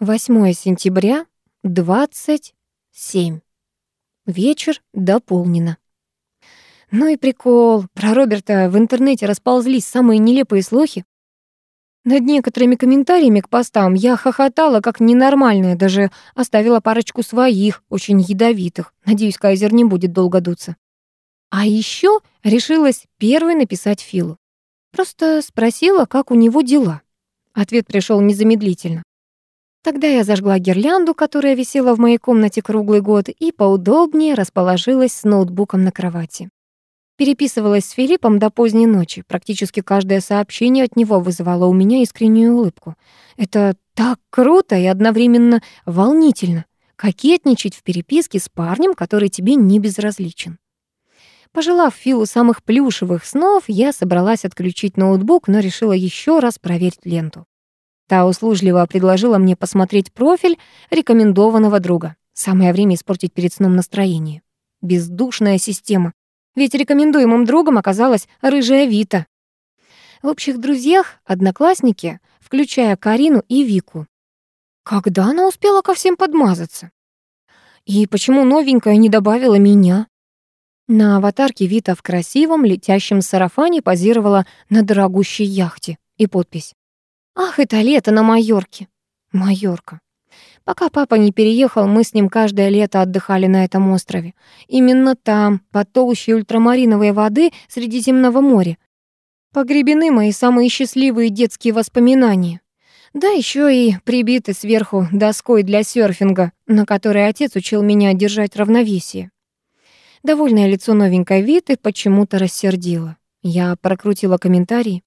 8 сентября, 27. Вечер дополнено. Ну и прикол. Про Роберта в интернете расползлись самые нелепые слухи. Над некоторыми комментариями к постам я хохотала как ненормальная, даже оставила парочку своих, очень ядовитых. Надеюсь, Кайзер не будет долго дуться. А еще решилась первой написать Филу. Просто спросила, как у него дела. Ответ пришел незамедлительно. Тогда я зажгла гирлянду, которая висела в моей комнате круглый год, и поудобнее расположилась с ноутбуком на кровати. Переписывалась с Филиппом до поздней ночи. Практически каждое сообщение от него вызывало у меня искреннюю улыбку. Это так круто и одновременно волнительно. Кокетничать в переписке с парнем, который тебе не безразличен. Пожелав Филу самых плюшевых снов, я собралась отключить ноутбук, но решила еще раз проверить ленту. Та услужливо предложила мне посмотреть профиль рекомендованного друга. Самое время испортить перед сном настроение. Бездушная система. Ведь рекомендуемым другом оказалась рыжая Вита. В общих друзьях одноклассники, включая Карину и Вику. Когда она успела ко всем подмазаться? И почему новенькая не добавила меня? На аватарке Вита в красивом летящем сарафане позировала на дорогущей яхте. И подпись Ах, это лето на Майорке. Майорка. Пока папа не переехал, мы с ним каждое лето отдыхали на этом острове. Именно там, под толщей ультрамариновой воды Средиземного моря. Погребены мои самые счастливые детские воспоминания. Да, еще и прибиты сверху доской для серфинга, на которой отец учил меня держать равновесие. Довольное лицо новенькой Виты почему-то рассердило. Я прокрутила комментарии.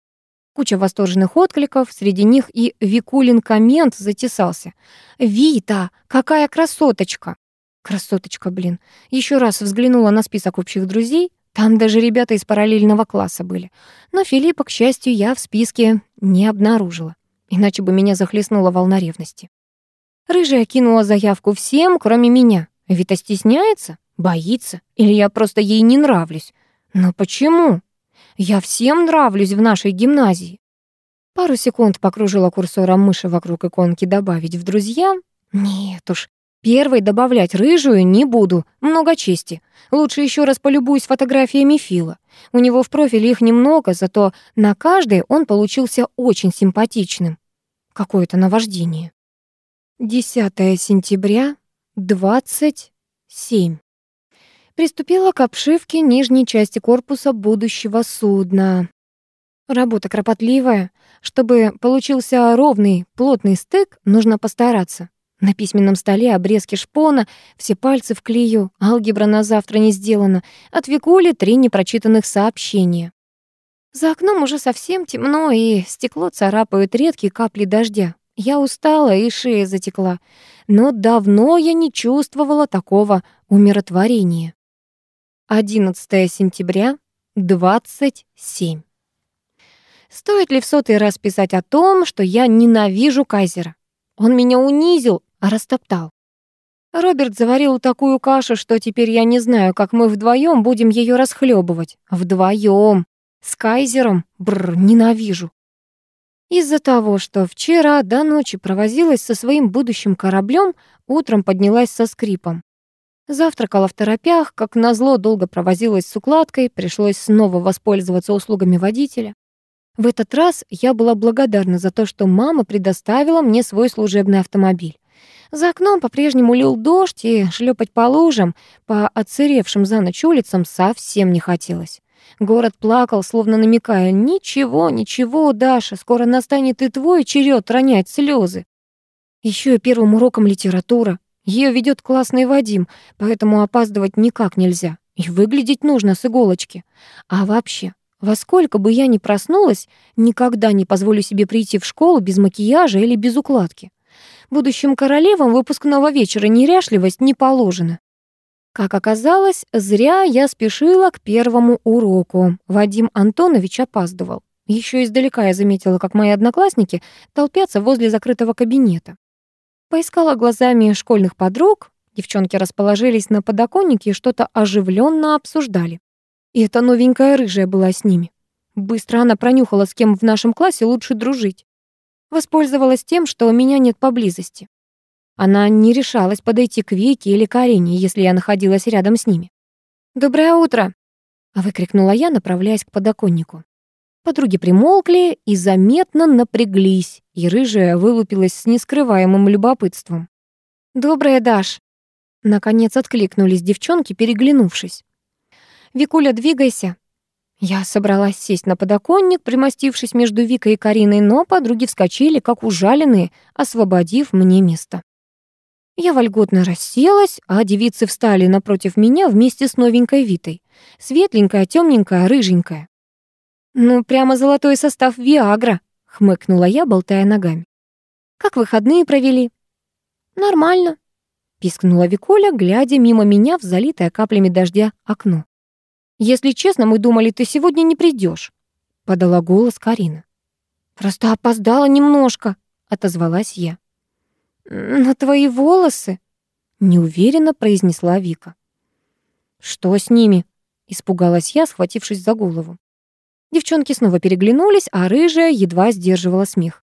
Куча восторженных откликов, среди них и Викулин коммент затесался. «Вита, какая красоточка!» Красоточка, блин. Еще раз взглянула на список общих друзей. Там даже ребята из параллельного класса были. Но Филиппа, к счастью, я в списке не обнаружила. Иначе бы меня захлестнула волна ревности. Рыжая кинула заявку всем, кроме меня. Вита стесняется? Боится? Или я просто ей не нравлюсь? Но почему? Я всем нравлюсь в нашей гимназии. Пару секунд покружила курсором мыши вокруг иконки «Добавить в друзья». Нет уж, первой добавлять рыжую не буду, много чести. Лучше еще раз полюбуюсь фотографиями Фила. У него в профиле их немного, зато на каждой он получился очень симпатичным. Какое-то наваждение. 10 сентября, 27 приступила к обшивке нижней части корпуса будущего судна. Работа кропотливая. Чтобы получился ровный, плотный стык, нужно постараться. На письменном столе обрезки шпона, все пальцы в клею, алгебра на завтра не сделана, от Викули три непрочитанных сообщения. За окном уже совсем темно, и стекло царапают редкие капли дождя. Я устала, и шея затекла. Но давно я не чувствовала такого умиротворения. 11 сентября, 27. Стоит ли в сотый раз писать о том, что я ненавижу Кайзера? Он меня унизил, а растоптал. Роберт заварил такую кашу, что теперь я не знаю, как мы вдвоем будем ее расхлебывать. Вдвоем. С Кайзером. Бррр, ненавижу. Из-за того, что вчера до ночи провозилась со своим будущим кораблем, утром поднялась со скрипом. Завтракала в торопях, как назло долго провозилась с укладкой, пришлось снова воспользоваться услугами водителя. В этот раз я была благодарна за то, что мама предоставила мне свой служебный автомобиль. За окном по-прежнему лил дождь, и шлепать по лужам, по отсыревшим за ночь улицам совсем не хотелось. Город плакал, словно намекая, «Ничего, ничего, Даша, скоро настанет и твой черед ронять слезы». Еще и первым уроком литература. Ее ведет классный Вадим, поэтому опаздывать никак нельзя. И выглядеть нужно с иголочки. А вообще, во сколько бы я ни проснулась, никогда не позволю себе прийти в школу без макияжа или без укладки. Будущим королевам выпускного вечера неряшливость не положена. Как оказалось, зря я спешила к первому уроку. Вадим Антонович опаздывал. Еще издалека я заметила, как мои одноклассники толпятся возле закрытого кабинета. Поискала глазами школьных подруг. Девчонки расположились на подоконнике и что-то оживленно обсуждали. И эта новенькая рыжая была с ними. Быстро она пронюхала, с кем в нашем классе лучше дружить. Воспользовалась тем, что меня нет поблизости. Она не решалась подойти к Вике или Карине, если я находилась рядом с ними. «Доброе утро!» — выкрикнула я, направляясь к подоконнику. Подруги примолкли и заметно напряглись, и рыжая вылупилась с нескрываемым любопытством. «Доброе, Даш!» Наконец откликнулись девчонки, переглянувшись. «Викуля, двигайся!» Я собралась сесть на подоконник, примостившись между Викой и Кариной, но подруги вскочили, как ужаленные, освободив мне место. Я вольготно расселась, а девицы встали напротив меня вместе с новенькой Витой. Светленькая, темненькая, рыженькая. «Ну, прямо золотой состав Виагра», — хмыкнула я, болтая ногами. «Как выходные провели?» «Нормально», — пискнула Викуля, глядя мимо меня в залитое каплями дождя окно. «Если честно, мы думали, ты сегодня не придешь, подала голос Карина. «Просто опоздала немножко», — отозвалась я. «На твои волосы?» — неуверенно произнесла Вика. «Что с ними?» — испугалась я, схватившись за голову. Девчонки снова переглянулись, а рыжая едва сдерживала смех.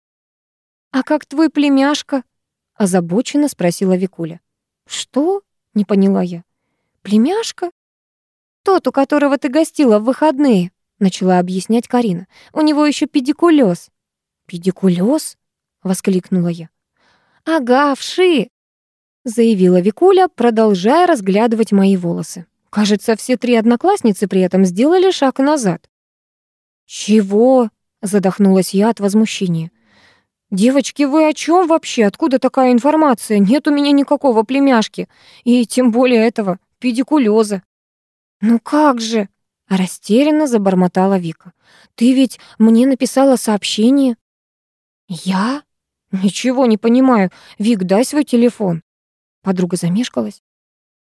«А как твой племяшка?» — озабоченно спросила Викуля. «Что?» — не поняла я. «Племяшка?» «Тот, у которого ты гостила в выходные», — начала объяснять Карина. «У него еще педикулез». «Педикулез?» — воскликнула я. «Ага, вши!» — заявила Викуля, продолжая разглядывать мои волосы. Кажется, все три одноклассницы при этом сделали шаг назад. «Чего?» — задохнулась я от возмущения. «Девочки, вы о чем вообще? Откуда такая информация? Нет у меня никакого племяшки. И тем более этого педикулеза». «Ну как же?» — растерянно забормотала Вика. «Ты ведь мне написала сообщение». «Я?» «Ничего не понимаю. Вик, дай свой телефон». Подруга замешкалась.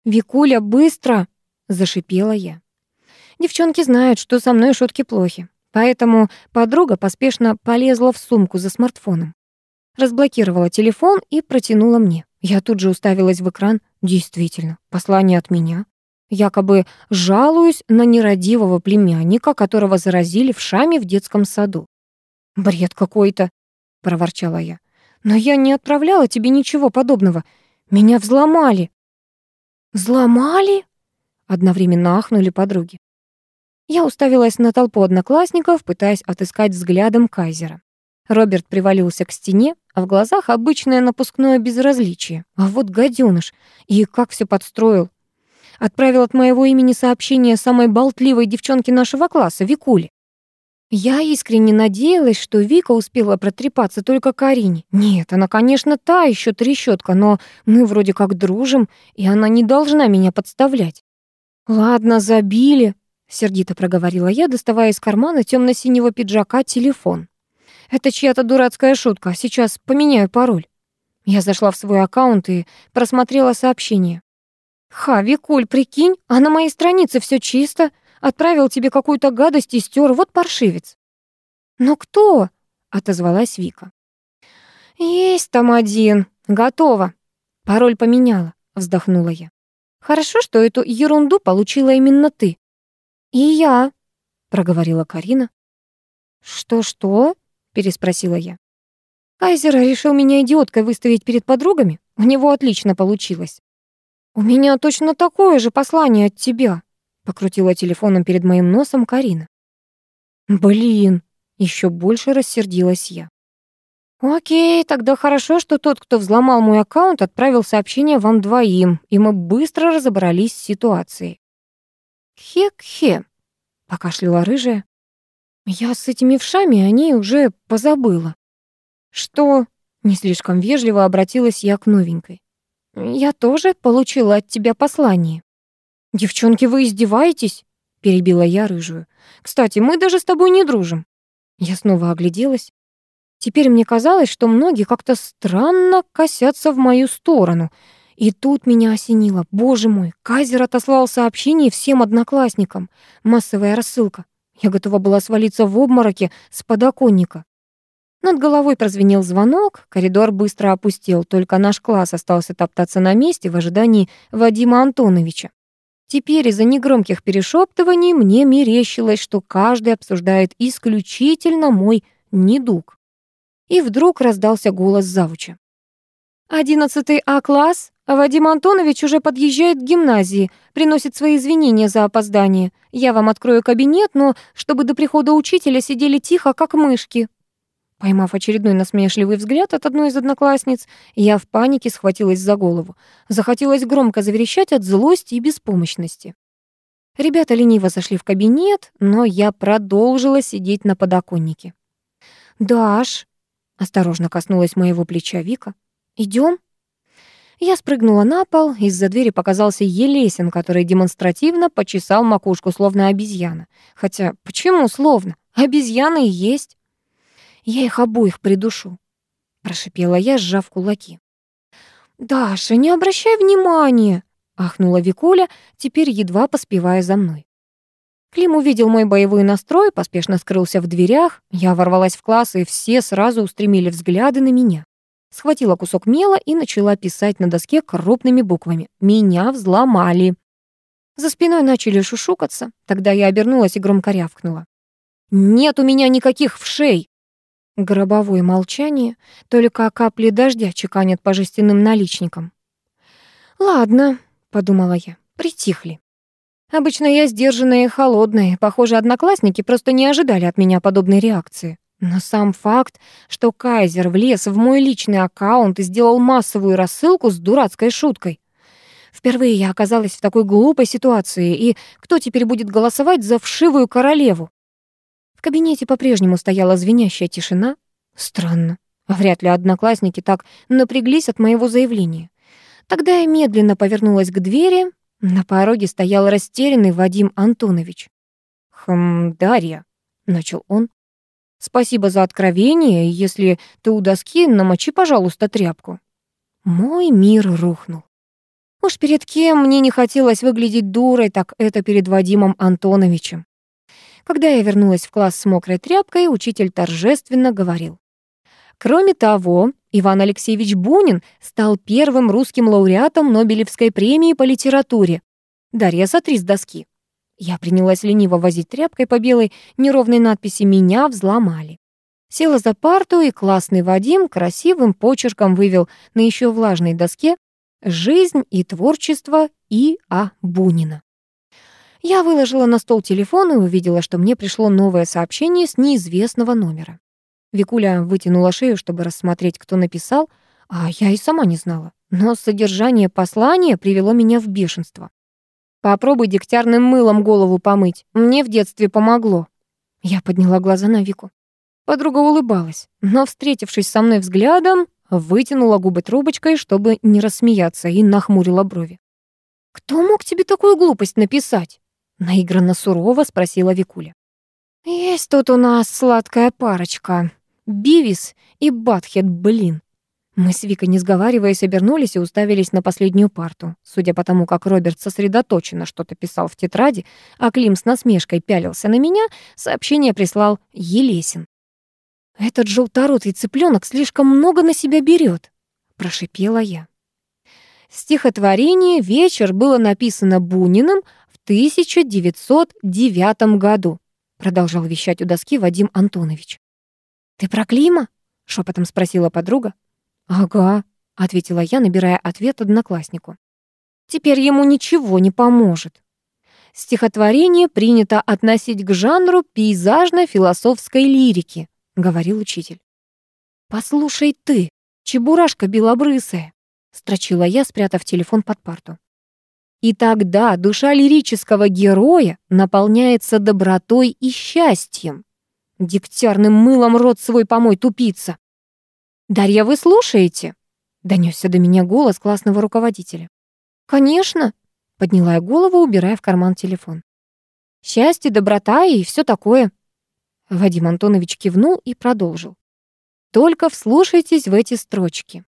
«Викуля, быстро!» — зашипела я. Девчонки знают, что со мной шутки плохи, поэтому подруга поспешно полезла в сумку за смартфоном. Разблокировала телефон и протянула мне. Я тут же уставилась в экран. Действительно, послание от меня. Якобы жалуюсь на нерадивого племянника, которого заразили в шаме в детском саду. «Бред какой-то», — проворчала я. Но я не отправляла тебе ничего подобного. Меня взломали». «Взломали?» — одновременно ахнули подруги. Я уставилась на толпу одноклассников, пытаясь отыскать взглядом Кайзера. Роберт привалился к стене, а в глазах обычное напускное безразличие. А вот гаденыш, и как все подстроил. Отправил от моего имени сообщение самой болтливой девчонке нашего класса, Викуле. Я искренне надеялась, что Вика успела протрепаться только Карине. Нет, она, конечно, та еще трещотка, но мы вроде как дружим, и она не должна меня подставлять. «Ладно, забили», — сердито проговорила я, доставая из кармана темно синего пиджака телефон. «Это чья-то дурацкая шутка, сейчас поменяю пароль». Я зашла в свой аккаунт и просмотрела сообщение. «Ха, Викуль, прикинь, а на моей странице все чисто. Отправил тебе какую-то гадость и стер, вот паршивец». «Но кто?» — отозвалась Вика. «Есть там один. Готово. Пароль поменяла», — вздохнула я. «Хорошо, что эту ерунду получила именно ты». «И я», — проговорила Карина. «Что-что?» — переспросила я. Кайзер решил меня идиоткой выставить перед подругами. У него отлично получилось. «У меня точно такое же послание от тебя», Покрутила телефоном перед моим носом Карина. Блин, еще больше рассердилась я. Окей, тогда хорошо, что тот, кто взломал мой аккаунт, отправил сообщение вам двоим, и мы быстро разобрались с ситуацией. Хе-хе, покашляла рыжая. Я с этими вшами о ней уже позабыла. Что? Не слишком вежливо обратилась я к новенькой. Я тоже получила от тебя послание. «Девчонки, вы издеваетесь?» — перебила я рыжую. «Кстати, мы даже с тобой не дружим». Я снова огляделась. Теперь мне казалось, что многие как-то странно косятся в мою сторону. И тут меня осенило. Боже мой, Кайзер отослал сообщение всем одноклассникам. Массовая рассылка. Я готова была свалиться в обмороке с подоконника. Над головой прозвенел звонок, коридор быстро опустел, только наш класс остался топтаться на месте в ожидании Вадима Антоновича. Теперь из-за негромких перешептываний мне мерещилось, что каждый обсуждает исключительно мой недуг. И вдруг раздался голос завуча. «Одиннадцатый А-класс. Вадим Антонович уже подъезжает к гимназии, приносит свои извинения за опоздание. Я вам открою кабинет, но чтобы до прихода учителя сидели тихо, как мышки». Поймав очередной насмешливый взгляд от одной из одноклассниц, я в панике схватилась за голову. Захотелось громко заверещать от злости и беспомощности. Ребята лениво зашли в кабинет, но я продолжила сидеть на подоконнике. «Даш», — осторожно коснулась моего плеча Вика, Идем? Я спрыгнула на пол, из-за двери показался Елесин, который демонстративно почесал макушку, словно обезьяна. Хотя, почему словно? Обезьяны и есть. Я их обоих придушу, прошипела я, сжав кулаки. «Даша, не обращай внимания!» — ахнула Викуля, теперь едва поспевая за мной. Клим увидел мой боевой настрой, поспешно скрылся в дверях. Я ворвалась в класс, и все сразу устремили взгляды на меня схватила кусок мела и начала писать на доске крупными буквами. «Меня взломали». За спиной начали шушукаться. Тогда я обернулась и громко рявкнула. «Нет у меня никаких вшей!» Гробовое молчание, только капли дождя чеканят по жестяным наличникам. «Ладно», — подумала я, — «притихли». Обычно я сдержанная и холодная, похоже, одноклассники просто не ожидали от меня подобной реакции. Но сам факт, что Кайзер влез в мой личный аккаунт и сделал массовую рассылку с дурацкой шуткой. Впервые я оказалась в такой глупой ситуации, и кто теперь будет голосовать за вшивую королеву? В кабинете по-прежнему стояла звенящая тишина. Странно. Вряд ли одноклассники так напряглись от моего заявления. Тогда я медленно повернулась к двери. На пороге стоял растерянный Вадим Антонович. «Хм, Дарья», — начал он. Спасибо за откровение, если ты у доски, намочи, пожалуйста, тряпку. Мой мир рухнул. Уж перед кем мне не хотелось выглядеть дурой, так это перед Вадимом Антоновичем. Когда я вернулась в класс с мокрой тряпкой, учитель торжественно говорил. Кроме того, Иван Алексеевич Бунин стал первым русским лауреатом Нобелевской премии по литературе. Дарья, сотри с доски. Я принялась лениво возить тряпкой по белой неровной надписи «Меня взломали». Села за парту, и классный Вадим красивым почерком вывел на еще влажной доске «Жизнь и творчество И. А. Бунина». Я выложила на стол телефон и увидела, что мне пришло новое сообщение с неизвестного номера. Викуля вытянула шею, чтобы рассмотреть, кто написал, а я и сама не знала. Но содержание послания привело меня в бешенство. Попробуй дегтярным мылом голову помыть. Мне в детстве помогло. Я подняла глаза на Вику. Подруга улыбалась, но, встретившись со мной взглядом, вытянула губы трубочкой, чтобы не рассмеяться, и нахмурила брови. «Кто мог тебе такую глупость написать?» Наигранно сурово спросила Викуля. «Есть тут у нас сладкая парочка. Бивис и Батхед, блин. Мы с Викой, не сговариваясь, обернулись и уставились на последнюю парту. Судя по тому, как Роберт сосредоточенно что-то писал в тетради, а Клим с насмешкой пялился на меня, сообщение прислал Елесин. «Этот желторотый цыпленок слишком много на себя берет», — прошипела я. Стихотворение «Вечер» было написано Буниным в 1909 году, продолжал вещать у доски Вадим Антонович. «Ты про Клима?» — шепотом спросила подруга. «Ага», — ответила я, набирая ответ однокласснику. «Теперь ему ничего не поможет». «Стихотворение принято относить к жанру пейзажно-философской лирики», — говорил учитель. «Послушай ты, чебурашка белобрысая», — строчила я, спрятав телефон под парту. И тогда душа лирического героя наполняется добротой и счастьем. Дегтярным мылом рот свой помой, тупица. «Дарья, вы слушаете?» — донёсся до меня голос классного руководителя. «Конечно», — подняла я голову, убирая в карман телефон. «Счастье, доброта и всё такое». Вадим Антонович кивнул и продолжил. «Только вслушайтесь в эти строчки.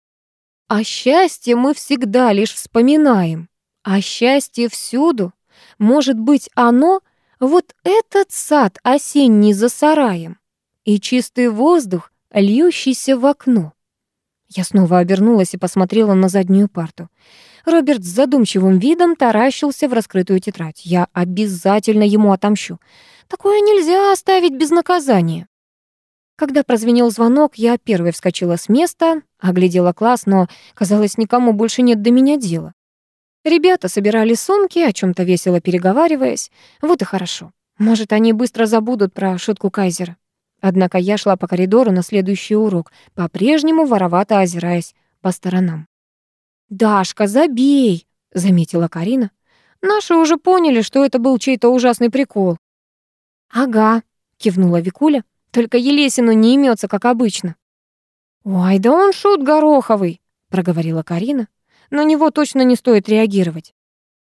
А счастье мы всегда лишь вспоминаем, а счастье всюду. Может быть, оно — вот этот сад осенний за сараем, и чистый воздух, льющийся в окно. Я снова обернулась и посмотрела на заднюю парту. Роберт с задумчивым видом таращился в раскрытую тетрадь. Я обязательно ему отомщу. Такое нельзя оставить без наказания. Когда прозвенел звонок, я первой вскочила с места, оглядела класс, но, казалось, никому больше нет до меня дела. Ребята собирали сумки, о чем то весело переговариваясь. Вот и хорошо. Может, они быстро забудут про шутку Кайзера. Однако я шла по коридору на следующий урок, по-прежнему воровато озираясь по сторонам. «Дашка, забей!» — заметила Карина. «Наши уже поняли, что это был чей-то ужасный прикол». «Ага», — кивнула Викуля. «Только Елесину не имется, как обычно». «Ой, да он шут гороховый», — проговорила Карина. «На него точно не стоит реагировать».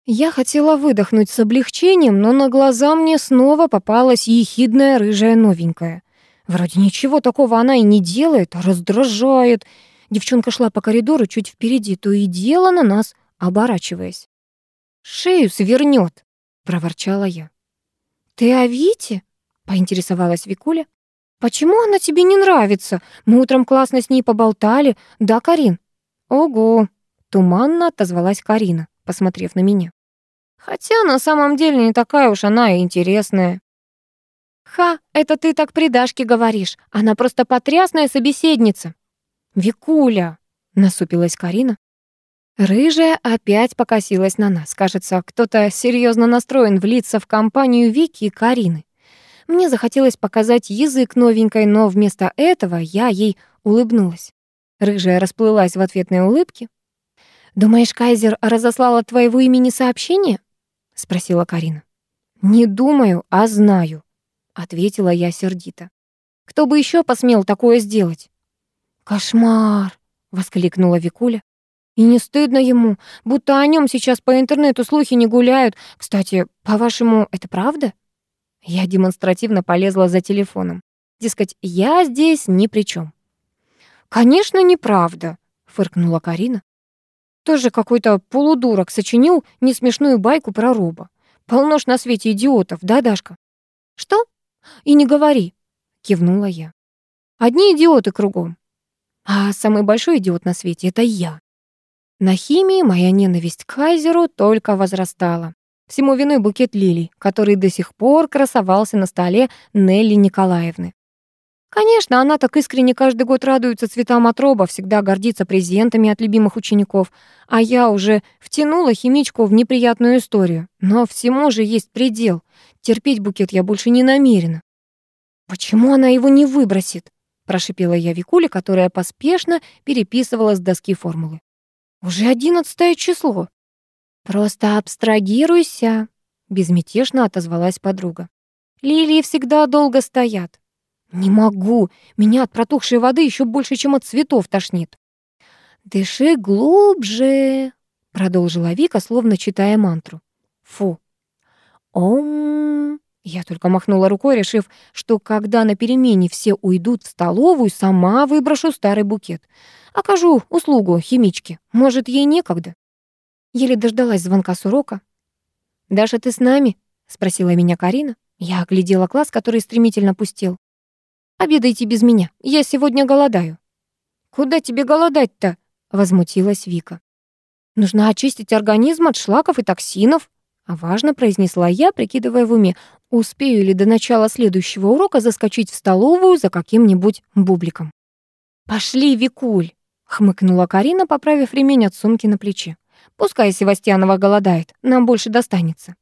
Я хотела выдохнуть с облегчением, но на глаза мне снова попалась ехидная рыжая новенькая. Вроде ничего такого она и не делает, а раздражает. Девчонка шла по коридору чуть впереди, то и дело на нас, оборачиваясь. «Шею свернет», — проворчала я. «Ты о Вите?» — поинтересовалась Викуля. «Почему она тебе не нравится? Мы утром классно с ней поболтали. Да, Карин?» «Ого!» — туманно отозвалась Карина, посмотрев на меня. «Хотя на самом деле не такая уж она и интересная». «Ха, это ты так при Дашке говоришь. Она просто потрясная собеседница». «Викуля», — насупилась Карина. Рыжая опять покосилась на нас. Кажется, кто-то серьезно настроен влиться в компанию Вики и Карины. Мне захотелось показать язык новенькой, но вместо этого я ей улыбнулась. Рыжая расплылась в ответной улыбке. «Думаешь, Кайзер разослал от твоего имени сообщение?» — спросила Карина. «Не думаю, а знаю», — ответила я сердито. «Кто бы еще посмел такое сделать?» «Кошмар!» — воскликнула Викуля. «И не стыдно ему, будто о нем сейчас по интернету слухи не гуляют. Кстати, по-вашему, это правда?» Я демонстративно полезла за телефоном. Дескать, я здесь ни при чем. «Конечно, неправда», — фыркнула Карина. «Тоже какой-то полудурок сочинил несмешную байку про роба. Полно ж на свете идиотов, да, Дашка?» «Что?» «И не говори», — кивнула я. «Одни идиоты кругом. А самый большой идиот на свете — это я». На химии моя ненависть к Кайзеру только возрастала. Всему виной букет лилий, который до сих пор красовался на столе Нелли Николаевны. Конечно, она так искренне каждый год радуется цветам от роба, всегда гордится презентами от любимых учеников, а я уже втянула химичку в неприятную историю. Но всему же есть предел. Терпеть букет я больше не намерена. «Почему она его не выбросит?» — прошипела я Викуле, которая поспешно переписывала с доски формулы. «Уже одиннадцатое число». «Просто абстрагируйся», — безмятежно отозвалась подруга. «Лилии всегда долго стоят». «Не могу. Меня от протухшей воды еще больше, чем от цветов тошнит». «Дыши глубже», — продолжила Вика, словно читая мантру. «Фу». «Ом...» Я только махнула рукой, решив, что когда на перемене все уйдут в столовую, сама выброшу старый букет. Окажу услугу химичке. Может, ей некогда. Еле дождалась звонка с урока. «Даша, ты с нами?» — спросила меня Карина. Я оглядела класс, который стремительно пустел. «Обедайте без меня. Я сегодня голодаю». «Куда тебе голодать-то?» — возмутилась Вика. «Нужно очистить организм от шлаков и токсинов», — важно произнесла я, прикидывая в уме, успею ли до начала следующего урока заскочить в столовую за каким-нибудь бубликом. «Пошли, Викуль!» — хмыкнула Карина, поправив ремень от сумки на плече. Пускай Севастьянова голодает, нам больше достанется.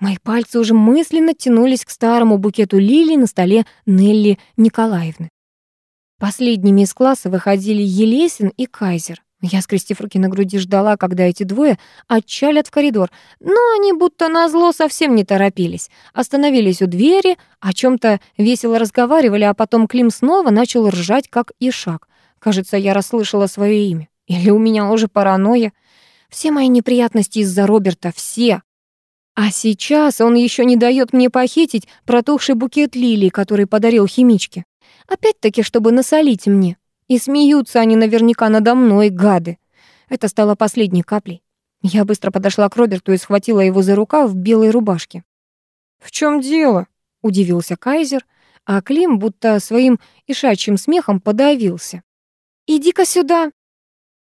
Мои пальцы уже мысленно тянулись к старому букету лилий на столе Нелли Николаевны. Последними из класса выходили Елесин и Кайзер. Я, скрестив руки на груди, ждала, когда эти двое отчалят в коридор, но они будто назло совсем не торопились. Остановились у двери, о чем то весело разговаривали, а потом Клим снова начал ржать, как ишак. Кажется, я расслышала свое имя. Или у меня уже паранойя. Все мои неприятности из-за Роберта, все. А сейчас он еще не дает мне похитить протухший букет лилий, который подарил химичке. Опять-таки, чтобы насолить мне. И смеются они наверняка надо мной, гады. Это стало последней каплей. Я быстро подошла к Роберту и схватила его за рукав в белой рубашке. «В чем дело?» — удивился Кайзер, а Клим будто своим ишачьим смехом подавился. «Иди-ка сюда!»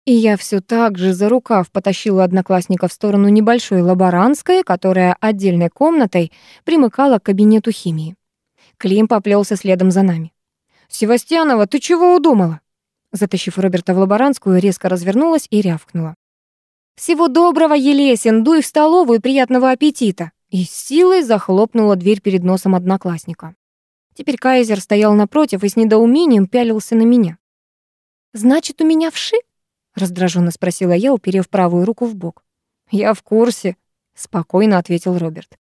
И я все так же за рукав потащила одноклассника в сторону небольшой лаборантской, которая отдельной комнатой примыкала к кабинету химии. Клим поплелся следом за нами. «Севастьянова, ты чего удумала?» Затащив Роберта в лаборантскую, резко развернулась и рявкнула. «Всего доброго, Елесин, дуй в столовую приятного аппетита!» И с силой захлопнула дверь перед носом одноклассника. Теперь Кайзер стоял напротив и с недоумением пялился на меня. «Значит, у меня вши?» — раздраженно спросила я, уперев правую руку в бок. «Я в курсе», — спокойно ответил Роберт.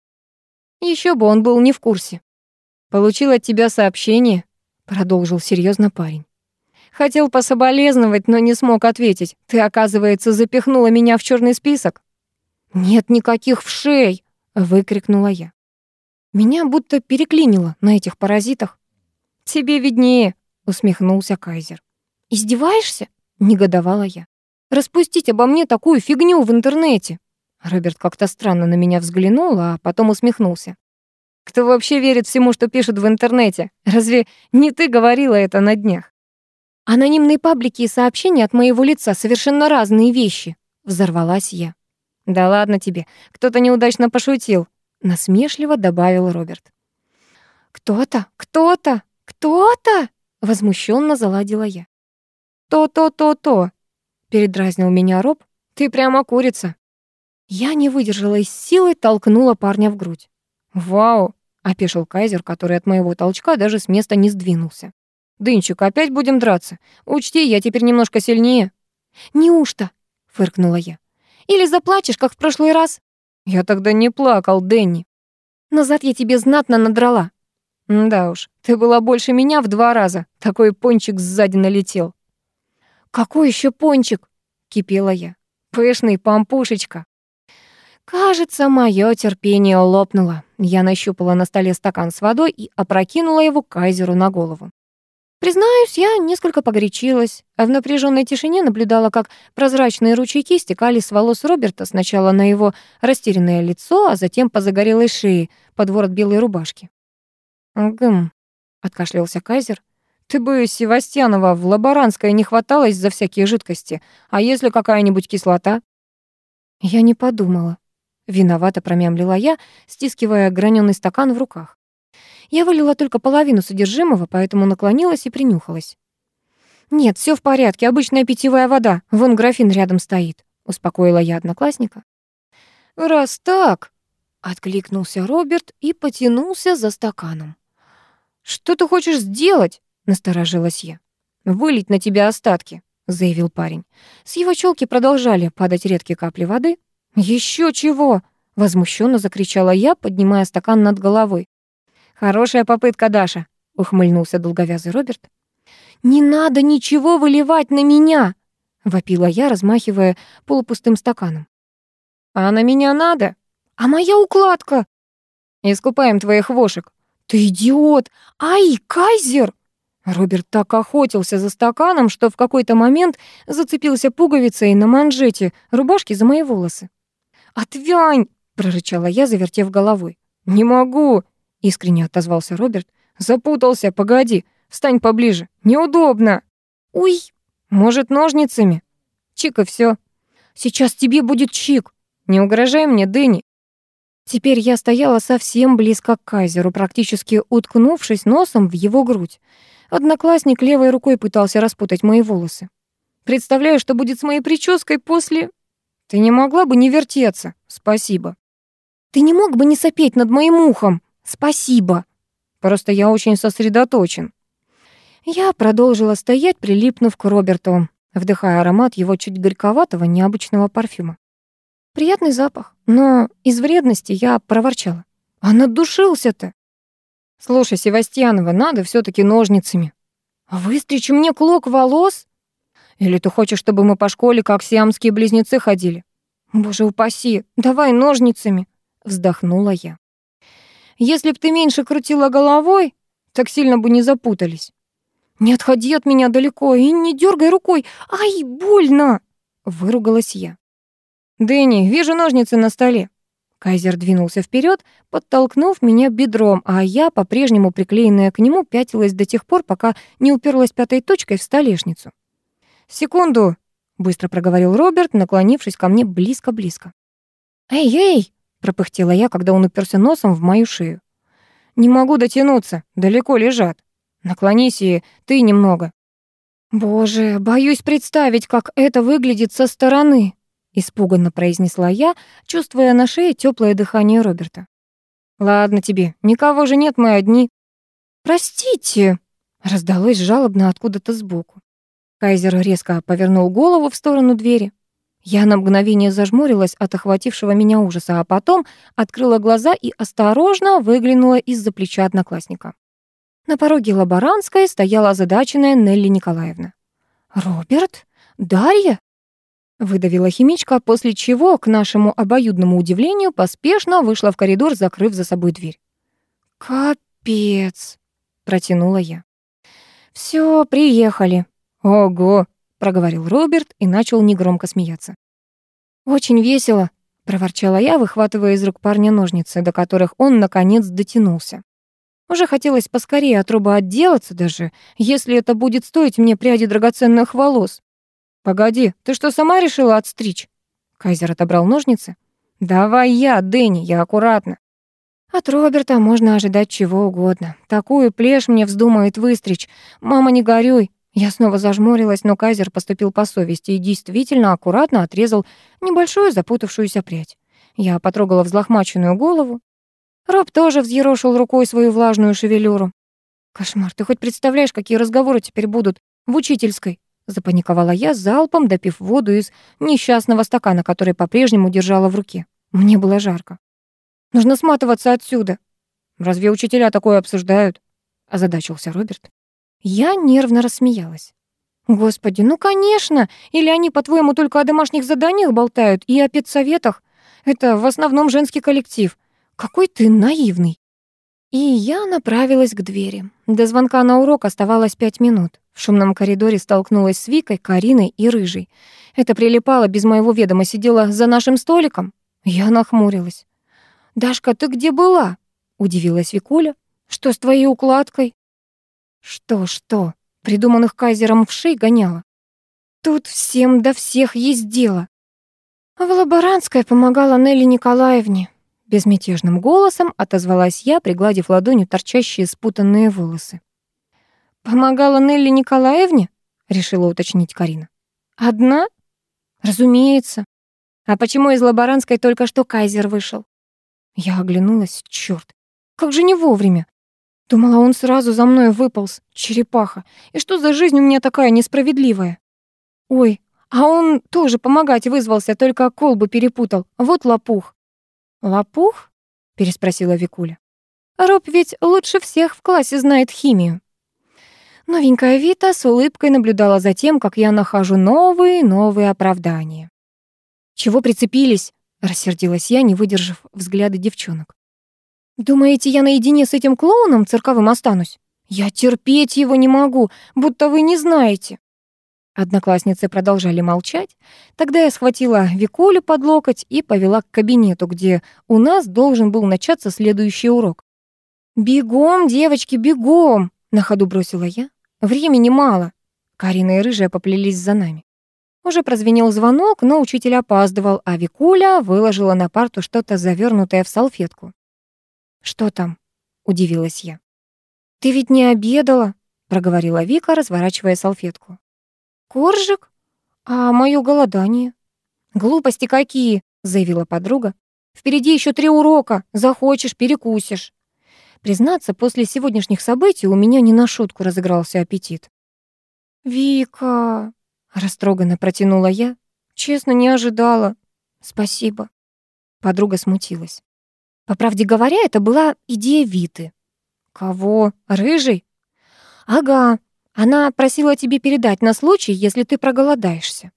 Еще бы он был не в курсе. «Получил от тебя сообщение», — продолжил серьезно парень. Хотел пособолезновать, но не смог ответить. Ты, оказывается, запихнула меня в черный список. Нет никаких вшей, выкрикнула я. Меня будто переклинило на этих паразитах. Тебе виднее, усмехнулся Кайзер. Издеваешься? Негодовала я. Распустить обо мне такую фигню в интернете. Роберт как-то странно на меня взглянул, а потом усмехнулся. Кто вообще верит всему, что пишут в интернете? Разве не ты говорила это на днях? Анонимные паблики и сообщения от моего лица совершенно разные вещи. Взорвалась я. Да ладно тебе, кто-то неудачно пошутил, насмешливо добавил Роберт. Кто-то, кто-то, кто-то, возмущенно заладила я. То-то-то-то, передразнил меня Роб. Ты прямо курица. Я не выдержала и с силой толкнула парня в грудь. Вау, опешил Кайзер, который от моего толчка даже с места не сдвинулся. «Дынчик, опять будем драться? Учти, я теперь немножко сильнее». «Неужто?» — фыркнула я. «Или заплачешь, как в прошлый раз?» «Я тогда не плакал, Дэнни». «Назад я тебе знатно надрала». «Да уж, ты была больше меня в два раза. Такой пончик сзади налетел». «Какой еще пончик?» — кипела я. «Пышный, пампушечка». Кажется, мое терпение лопнуло. Я нащупала на столе стакан с водой и опрокинула его кайзеру на голову. Признаюсь, я несколько погорячилась, а в напряженной тишине наблюдала, как прозрачные ручейки стекали с волос Роберта сначала на его растерянное лицо, а затем по загорелой шее под ворот белой рубашки. «Гм», — откашлялся Кайзер. «Ты бы, Севастьянова, в лаборантской не хваталась за всякие жидкости, а если какая-нибудь кислота?» Я не подумала. Виновато промямлила я, стискивая граненый стакан в руках. Я вылила только половину содержимого, поэтому наклонилась и принюхалась. «Нет, все в порядке, обычная питьевая вода. Вон графин рядом стоит», — успокоила я одноклассника. «Раз так», — откликнулся Роберт и потянулся за стаканом. «Что ты хочешь сделать?» — насторожилась я. «Вылить на тебя остатки», — заявил парень. С его челки продолжали падать редкие капли воды. Еще чего?» — возмущенно закричала я, поднимая стакан над головой. «Хорошая попытка, Даша», — ухмыльнулся долговязый Роберт. «Не надо ничего выливать на меня!» — вопила я, размахивая полупустым стаканом. «А на меня надо? А моя укладка?» «Искупаем твоих вошек». «Ты идиот! Ай, кайзер!» Роберт так охотился за стаканом, что в какой-то момент зацепился пуговицей на манжете рубашки за мои волосы. «Отвянь!» — прорычала я, завертев головой. «Не могу!» — искренне отозвался Роберт. «Запутался, погоди, встань поближе, неудобно». «Уй, может, ножницами?» «Чик, и всё». «Сейчас тебе будет чик. Не угрожай мне, Дэнни». Теперь я стояла совсем близко к Кайзеру, практически уткнувшись носом в его грудь. Одноклассник левой рукой пытался распутать мои волосы. Представляю, что будет с моей прической после... Ты не могла бы не вертеться? Спасибо. Ты не мог бы не сопеть над моим ухом? Спасибо. Просто я очень сосредоточен. Я продолжила стоять, прилипнув к Роберту, вдыхая аромат его чуть горьковатого, необычного парфюма. Приятный запах, но из вредности я проворчала. А надушился-то. Слушай, Севастьянова, надо все таки ножницами. Выстричь мне клок волос? Или ты хочешь, чтобы мы по школе как сиамские близнецы ходили? Боже упаси, давай ножницами, вздохнула я. Если б ты меньше крутила головой, так сильно бы не запутались. Не отходи от меня далеко и не дергай рукой. Ай, больно!» Выругалась я. «Дэнни, вижу ножницы на столе». Кайзер двинулся вперед, подтолкнув меня бедром, а я, по-прежнему приклеенная к нему, пятилась до тех пор, пока не уперлась пятой точкой в столешницу. «Секунду», — быстро проговорил Роберт, наклонившись ко мне близко-близко. «Эй, эй!» пропыхтела я, когда он уперся носом в мою шею. «Не могу дотянуться, далеко лежат». Наклонись и ты немного». «Боже, боюсь представить, как это выглядит со стороны», испуганно произнесла я, чувствуя на шее теплое дыхание Роберта. «Ладно тебе, никого же нет, мы одни». «Простите», — раздалось жалобно откуда-то сбоку. Кайзер резко повернул голову в сторону двери. Я на мгновение зажмурилась от охватившего меня ужаса, а потом открыла глаза и осторожно выглянула из-за плеча одноклассника. На пороге лаборантской стояла озадаченная Нелли Николаевна. «Роберт? Дарья?» Выдавила химичка, после чего, к нашему обоюдному удивлению, поспешно вышла в коридор, закрыв за собой дверь. «Капец!» — протянула я. «Всё, приехали». «Ого!» — проговорил Роберт и начал негромко смеяться. «Очень весело», — проворчала я, выхватывая из рук парня ножницы, до которых он, наконец, дотянулся. Уже хотелось поскорее от роба отделаться даже, если это будет стоить мне пряди драгоценных волос. «Погоди, ты что, сама решила отстричь?» Кайзер отобрал ножницы. «Давай я, Дэнни, я аккуратно». От Роберта можно ожидать чего угодно. Такую плешь мне вздумает выстричь. Мама, не горюй. Я снова зажмурилась, но Кайзер поступил по совести и действительно аккуратно отрезал небольшую запутавшуюся прядь. Я потрогала взлохмаченную голову. Роб тоже взъерошил рукой свою влажную шевелюру. «Кошмар, ты хоть представляешь, какие разговоры теперь будут в учительской?» Запаниковала я, залпом допив воду из несчастного стакана, который по-прежнему держала в руке. Мне было жарко. «Нужно сматываться отсюда». «Разве учителя такое обсуждают?» — озадачился Роберт. Я нервно рассмеялась. «Господи, ну конечно! Или они, по-твоему, только о домашних заданиях болтают и о педсоветах? Это в основном женский коллектив. Какой ты наивный!» И я направилась к двери. До звонка на урок оставалось пять минут. В шумном коридоре столкнулась с Викой, Кариной и Рыжей. Это прилипало без моего ведома, сидела за нашим столиком. Я нахмурилась. «Дашка, ты где была?» — удивилась Викуля. «Что с твоей укладкой?» «Что-что?» Придуманных кайзером в шей гоняла. «Тут всем до всех есть дело». А в лаборантской помогала Нелли Николаевне. Безмятежным голосом отозвалась я, пригладив ладонью торчащие спутанные волосы. «Помогала Нелли Николаевне?» — решила уточнить Карина. «Одна?» «Разумеется. А почему из лаборантской только что Кайзер вышел?» Я оглянулась. Чёрт, как же не вовремя. Думала, он сразу за мной выполз, черепаха. И что за жизнь у меня такая несправедливая? Ой, а он тоже помогать вызвался, только колбу перепутал. Вот лопух. «Лопух?» — переспросила Викуля. «Роб ведь лучше всех в классе знает химию». Новенькая Вита с улыбкой наблюдала за тем, как я нахожу новые новые оправдания. «Чего прицепились?» — рассердилась я, не выдержав взгляды девчонок. «Думаете, я наедине с этим клоуном цирковым останусь? Я терпеть его не могу, будто вы не знаете». Одноклассницы продолжали молчать. Тогда я схватила Викулю под локоть и повела к кабинету, где у нас должен был начаться следующий урок. «Бегом, девочки, бегом!» — на ходу бросила я. «Времени мало». Карина и Рыжая поплелись за нами. Уже прозвенел звонок, но учитель опаздывал, а Викуля выложила на парту что-то завернутое в салфетку. «Что там?» — удивилась я. «Ты ведь не обедала?» — проговорила Вика, разворачивая салфетку. «Коржик? А моё голодание?» «Глупости какие!» — заявила подруга. «Впереди еще три урока. Захочешь, перекусишь». Признаться, после сегодняшних событий у меня не на шутку разыгрался аппетит. «Вика!» — растроганно протянула я. «Честно, не ожидала. Спасибо». Подруга смутилась. По правде говоря, это была идея Виты. «Кого? Рыжий?» «Ага, она просила тебе передать на случай, если ты проголодаешься.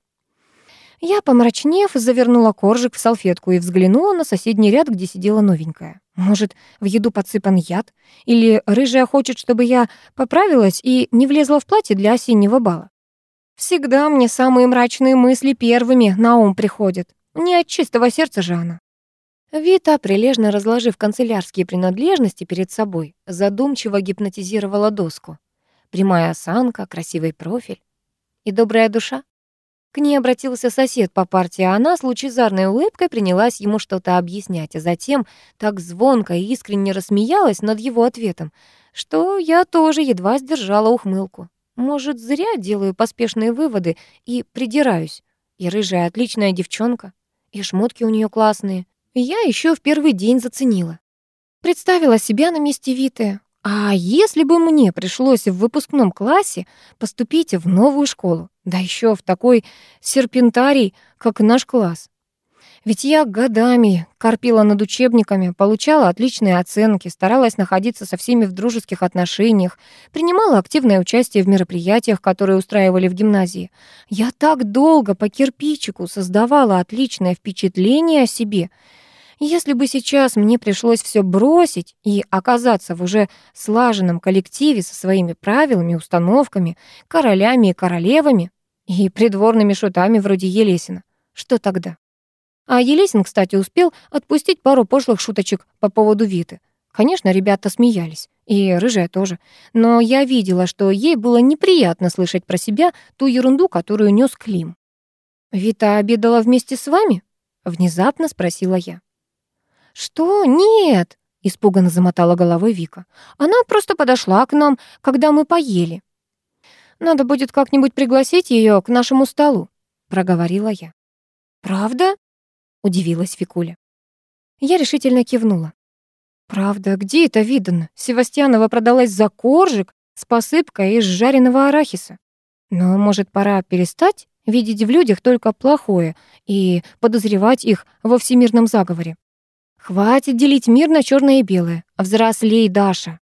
Я, помрачнев, завернула коржик в салфетку и взглянула на соседний ряд, где сидела новенькая. Может, в еду подсыпан яд? Или рыжая хочет, чтобы я поправилась и не влезла в платье для осеннего бала? Всегда мне самые мрачные мысли первыми на ум приходят. Не от чистого сердца же она. Вита, прилежно разложив канцелярские принадлежности перед собой, задумчиво гипнотизировала доску. Прямая осанка, красивый профиль и добрая душа. К ней обратился сосед по партии, а она с лучезарной улыбкой принялась ему что-то объяснять, а затем так звонко и искренне рассмеялась над его ответом, что я тоже едва сдержала ухмылку. Может, зря делаю поспешные выводы и придираюсь. И рыжая отличная девчонка, и шмотки у нее классные. Я еще в первый день заценила. Представила себя на месте Виты. А если бы мне пришлось в выпускном классе поступить в новую школу, да еще в такой серпентарий, как наш класс? Ведь я годами корпела над учебниками, получала отличные оценки, старалась находиться со всеми в дружеских отношениях, принимала активное участие в мероприятиях, которые устраивали в гимназии. Я так долго по кирпичику создавала отличное впечатление о себе. Если бы сейчас мне пришлось все бросить и оказаться в уже слаженном коллективе со своими правилами, установками, королями и королевами и придворными шутами вроде Елесина, что тогда? А Елесин, кстати, успел отпустить пару пошлых шуточек по поводу Виты. Конечно, ребята смеялись, и рыжая тоже. Но я видела, что ей было неприятно слышать про себя ту ерунду, которую нес Клим. «Вита обедала вместе с вами?» — внезапно спросила я. «Что? Нет!» — испуганно замотала головой Вика. «Она просто подошла к нам, когда мы поели». «Надо будет как-нибудь пригласить ее к нашему столу», — проговорила я. «Правда?» — удивилась Фикуля. Я решительно кивнула. «Правда, где это видано? Севастьянова продалась за коржик с посыпкой из жареного арахиса. Но, может, пора перестать видеть в людях только плохое и подозревать их во всемирном заговоре? Хватит делить мир на черное и белое. Взрослей, Даша.